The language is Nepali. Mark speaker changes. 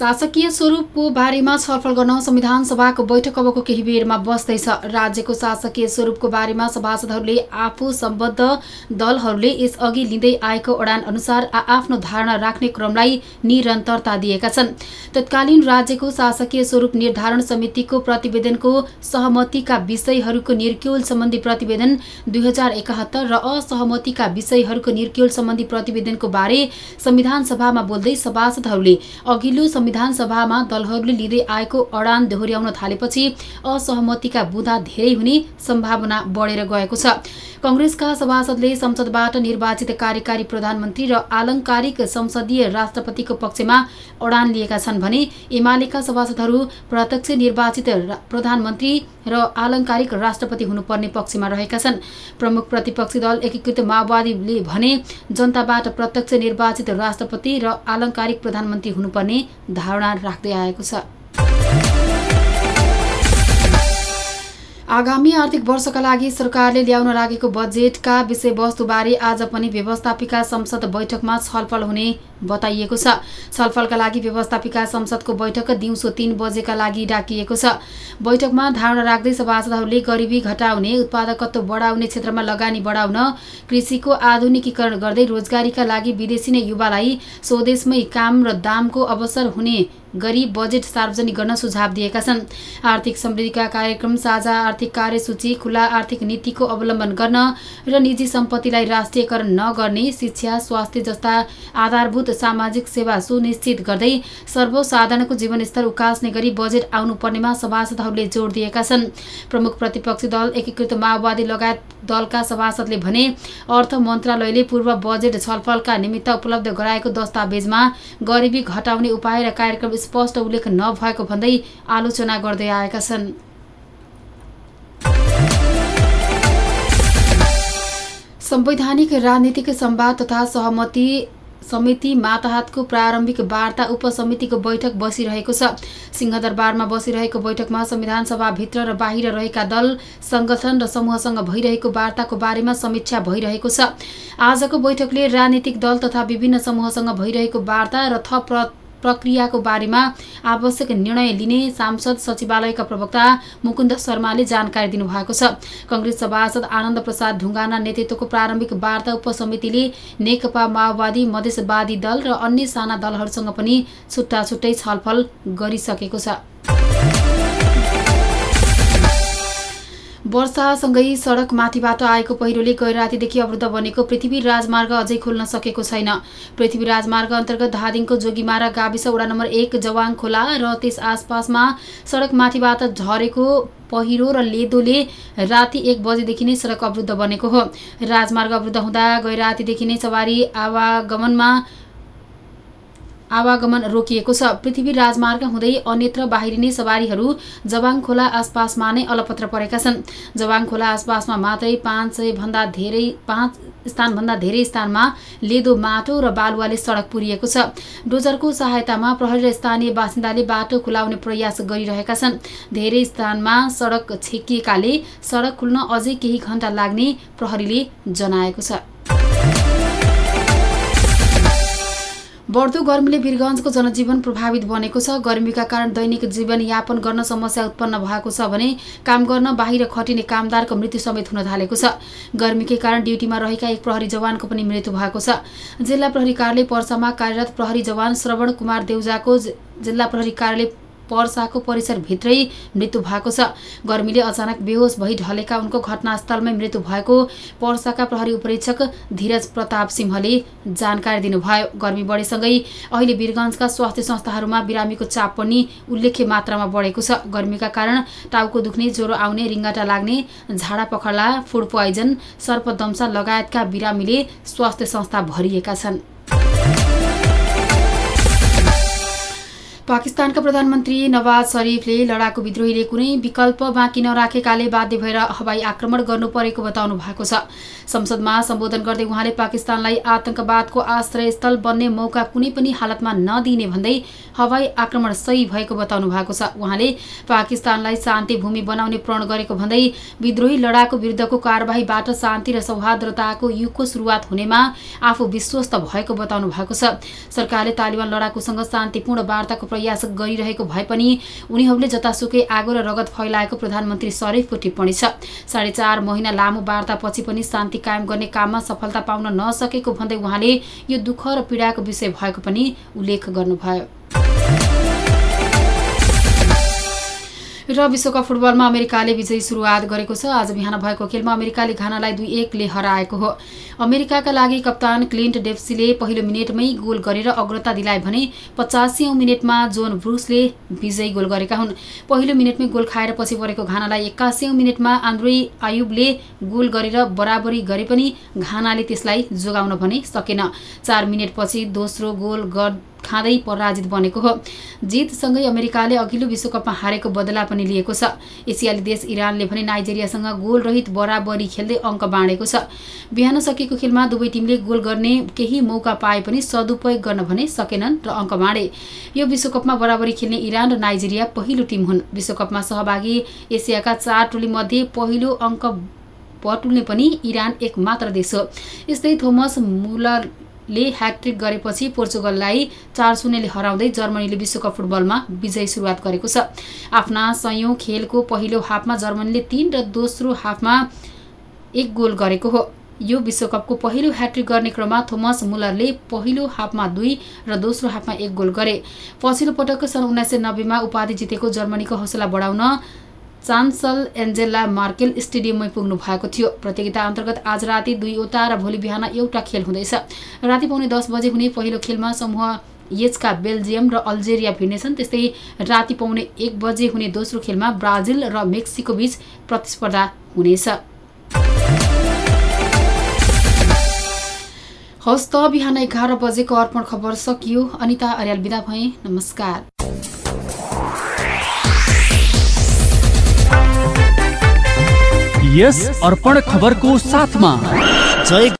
Speaker 1: शासकीय स्वरूपको बारेमा छलफल गर्न संविधान सभाको बैठक अबको केही बेरमा बस्दैछ। राज्यको शासकीय स्वरूपको बारेमा सभासदहरूले आफू सम्बद्ध दलहरूले यसअघि लिँदै आएको अडान अनुसार आफ्नो धारणा राख्ने क्रमलाई निरन्तरता दिएका छन्। तत्कालीन राज्यको शासकीय स्वरूप निर्धारण समितिको प्रतिवेदनको सहमतिका विषयहरूको निर्क्युल सम्बन्धी प्रतिवेदन दुई हजार एकात्तर र असहमतिका विषयहरूको निर्क्युल सम्बन्धी प्रतिवेदनको बारे संविधान सभामा बोल्दै सभासदहरूले अघिल्लो संविधान सभामा दलहरूले लिँदै आएको अडान दोहोर्याउन थालेपछि असहमतिका बुँदा धेरै हुने सम्भावना बढेर गएको छ। कङ्ग्रेसका सभासदले संसदबाट निर्वाचित कार्यकारी प्रधानमन्त्री र आलङ्कारिक संसदीय राष्ट्रपतिको पक्षमा अडान लिएका छन् भने एमालेका सभासदहरू प्रत्यक्ष निर्वाचित प्रधानमन्त्री र आलङ्कारिक राष्ट्रपति हुनुपर्ने पक्षमा रहेका छन्। प्रमुख प्रतिपक्षी दल एकीकृत माओवादीले भने जनताबाट प्रत्यक्ष निर्वाचित राष्ट्रपति र आलङ्कारिक प्रधानमन्त्री हुनुपर्ने धारणा राख्दै आएको छ। आगामी आर्थिक वर्षका लागि सरकारले ल्याउन लागेको बजेटका विषयवस्तुबारे आज पनि व्यवस्थापिका संसद बैठकमा छलफल हुने बताइएको छ। छलफलका लागि व्यवस्थापिका संसदको बैठक दिउँसो तीन बजेका लागि डाकिएको छ। बैठकमा धारणा राख्दै सभासदहरूले गरिबी घटाउने उत्पादकत्व बढाउने क्षेत्रमा लगानी बढाउन कृषिको आधुनिकीकरण गर्दै रोजगारीका लागि विदेशी नै युवालाई स्वदेशमै काम र दामको अवसर हुने गरी बजेट सार्वजनिक गर्न सुझाव दिएका छन्। आर्थिक समृद्धिका कार्यक्रम साझा आर्थिक कार्यसूची खुला आर्थिक नीतिको अवलम्बन गर्न र निजी सम्पत्तिलाई राष्ट्रियकरण नगर्ने शिक्षा स्वास्थ्य जस्ता आधारभूत सामाजिक सेवा सुनिश्चित गर्दै सर्वसाधारणको जीवनस्तर उकास्ने गरी बजेट आउनुपर्नेमा सभासदहरूले जोड दिएका छन्। प्रमुख प्रतिपक्षी दल एकीकृत माओवादी लगायत दलका सभासदले भने अर्थ मन्त्रालयले पूर्व बजेट छलफलका निमित्त उपलब्ध गराएको दस्तावेजमा गरिबी घटाउने उपाय र कार्यक्रम स्पष्ट उल्लेख नभएको भन्दै आलोचना गर्दै आएका छन्। संवैधानिक राजनीतिक संवाद तथा सहमति समिति माताहातको प्रारम्भिक वार्ता उपसमितिको बैठक बसिरहेको छ। सिंहदरबारमा बसिरहेको बैठकमा संविधान सभाभित्र र बाहिर रहेका दल संगठन र समूहसँग भइरहेको वार्ताको बारेमा समीक्षा भइरहेको छ। आजको बैठकले राजनीतिक दल तथा विभिन्न समूहसँग भइरहेको वार्ता र थप प्रक्रियाको बारेमा आवश्यक निर्णय लिने सांसद सचिवालयका प्रवक्ता मुकुन्द शर्माले जानकारी दिनुभएको छ। कङ्ग्रेस सभासद आनन्द प्रसाद ढुङ्गाना नेतृत्वको प्रारम्भिक वार्ता उपसमितिले नेकपा माओवादी मधेसवादी दल र अन्य साना दलहरूसँग पनि छुट्टा छुट्टै छलफल गरिसकेको छ। वर्षासँगै सडक माथिबाट आएको पहिरोले गैरातीदेखि अवरुद्ध बनेको पृथ्वी राजमार्ग अझै खोल्न सकेको छैन। पृथ्वी राजमार्ग अन्तर्गत धादिङको जोगीमारा गाविस वडा नम्बर एक जवाङ खोला र त्यस आसपासमा सडक माथिबाट झरेको पहिरो र लेदोले राति एक बजेदेखि नै सडक अवरुद्ध बनेको हो। राजमार्ग अवरुद्ध हुँदा गैरातीदेखि नै सवारी आवागमनमा आवागमन रोकिएको छ। पृथ्वी राजमार्ग हुँदै अन्यत्र बाहिरिने सवारीहरू जवाङ खोला आसपासमा नै अलपत्र परेका छन्। जवाङ खोला आसपासमा मात्रै पाँच सय भन्दा धेरै पाँच स्थानभन्दा धेरै स्थानमा लेदो माटो र बालुवाले सडक पुरिएको छ। डोजरको सहायतामा प्रहरी र स्थानीय बासिन्दाले बाटो खुलाउने प्रयास गरिरहेका छन्। धेरै स्थानमा सडक छेकिएकाले सडक खुल्न अझै केही घण्टा लाग्ने प्रहरीले जनाएको छ। बढ्दो गर्मीले वीरगञ्जको जनजीवन प्रभावित बनेको छ। गर्मीका कारण दैनिक जीवनयापन गर्न समस्या उत्पन्न भएको छ भने काम गर्न बाहिर खटिने कामदारको मृत्यु समेत हुन थालेको छ। गर्मीकै कारण ड्युटीमा रहेका एक प्रहरी जवानको पनि मृत्यु भएको छ। जिल्ला प्रहरी कार्यालय पर्सामा कार्यरत प्रहरी जवान श्रवण कुमार देउजाको जिल्ला प्रहरी कार्यालय पर्साको परिसरभित्रै मृत्यु भएको छ। गर्मीले अचानक बेहोस भई ढलेका उनको घटनास्थलमै मृत्यु भएको पर्साका प्रहरी उपरीक्षक धीरज प्रताप सिंहले जानकारी दिनुभयो। गर्मी बढेसँगै अहिले वीरगञ्जका स्वास्थ्य संस्थाहरूमा बिरामीको चाप पनि उल्लेख्य मात्रामा बढेको छ। गर्मीका कारण टाउको दुख्ने ज्वरो आउने रिङ्गाटा लाग्ने झाडा पखडा फुड पोइजन सर्पदम्सा लगायतका बिरामीले स्वास्थ्य संस्था भरिएका छन्। पाकिस्तानका प्रधानमन्त्री नवाज शरीफले लडाकु विद्रोहीले कुनै विकल्प बाँकी नराखेकाले बाध्य भएर हवाई आक्रमण गर्नु परेको बताउनु भएको छ। संसदमा सम्बोधन गर्दै उहाँले पाकिस्तानलाई आतंकवादको आश्रयस्थल बन्ने मौका कुनै पनि हालतमा नदिने भन्दै हवाई आक्रमण सही भएको बताउनु भएको छ। उहाँले पाकिस्तानलाई शान्ति भूमि बनाउने प्रण गरेको भन्दै विद्रोही लडाकु विरुद्धको कार्यवाहीबाट शान्ति र सौहार्दताको युगको सुरुवात हुनेमा आफू विश्वस्त भएको बताउनु भएको छ। सरकारले तालिबान लडाकुसँग शान्तिपूर्ण वार्ताको प्रयास गरिरहेको भए पनि उनीहरूले जतासुकै आगो र रगत फैलाएको प्रधानमन्त्री शरीफको टिप्पणी छ। साढे चार महिना लामो वार्तापछि पनि शान्ति कायम गर्ने काममा सफलता पाउन नसकेको भन्दै उहाँले यो दुःख र पीडाको विषय भएको पनि उल्लेख गर्नुभयो। र विश्वकप फुटबलमा अमेरिकाले विजयी सुरुवात गरेको छ। आज बिहान भएको खेलमा अमेरिकाले घानालाई दुई एकले हराएको हो। अमेरिकाका लागि कप्तान क्लिन्ट डेप्सीले पहिलो मिनटमै गोल गरेर अग्रता दिलाए भने पचासीौँ मिनटमा जोन ब्रुसले विजयी गोल गरेका हुन्। पहिलो मिनटमै गोल खाएर पछि परेको घानालाई एक्कासीौँ मिनटमा आन्द्रोई आयुबले गोल गरेर बराबरी गरे पनि घानाले त्यसलाई जोगाउन भने सकेन। चार मिनटपछि दोस्रो गोल खाँदै पराजित बनेको हो। जितसँगै अमेरिकाले अघिल्लो विश्वकपमा हारेको बदला पनि लिएको छ। एसियाली देश इरानले भने नाइजेरियासँग गोल रहित बराबरी खेल्दै अङ्क बाँडेको छ। बिहान सकिएको खेलमा दुवै टिमले गोल गर्ने केही मौका पाए पनि सदुपयोग गर्न भने सकेनन् र अङ्क बाँडे। यो विश्वकपमा बराबरी खेल्ने इरान र नाइजेरिया पहिलो टिम हुन्। विश्वकपमा सहभागी एसियाका चार टोलीमध्ये पहिलो अङ्क बटुल्ने पनि इरान एक मात्र देश हो। यस्तै थोमस मुलर ले ह्याट्रिक गरेपछि पोर्चुगललाई चार शून्यले हराउँदै जर्मनीले विश्वकप फुटबलमा विजय सुरुवात गरेको छ। आफ्ना सयौं खेलको पहिलो हाफमा जर्मनीले तीन र दोस्रो हाफमा एक गोल गरेको हो। यो विश्वकपको पहिलो ह्याट्रिक गर्ने क्रममा थोमस मुलरले पहिलो हाफमा दुई र दोस्रो हाफमा एक गोल गरे। पछिल्लो पटक सन् उन्नाइस सय नब्बेमा उपाधि जितेको जर्मनीको हौसला बढाउन चान्सल एन्जेला मार्केल स्टेडियममै पुग्नु भएको थियो। प्रतियोगिता अन्तर्गत आज राति दुईवटा र भोलि बिहान एउटा खेल हुँदैछ। राति पाउने दस बजे हुने पहिलो खेलमा समूह यचका बेल्जियम र अल्जेरिया भिड्नेछन्। त्यस्तै राति पाउने एक बजे हुने दोस्रो खेलमा ब्राजिल र मेक्सिको बीच प्रतिस्पर्धा हुनेछ। हवस् त बिहान एघार बजेको अर्पण खबर सकियो। अनिता अर्याल बिदा भए। नमस्कार।
Speaker 2: यस अर्पण खबरको साथमा। जय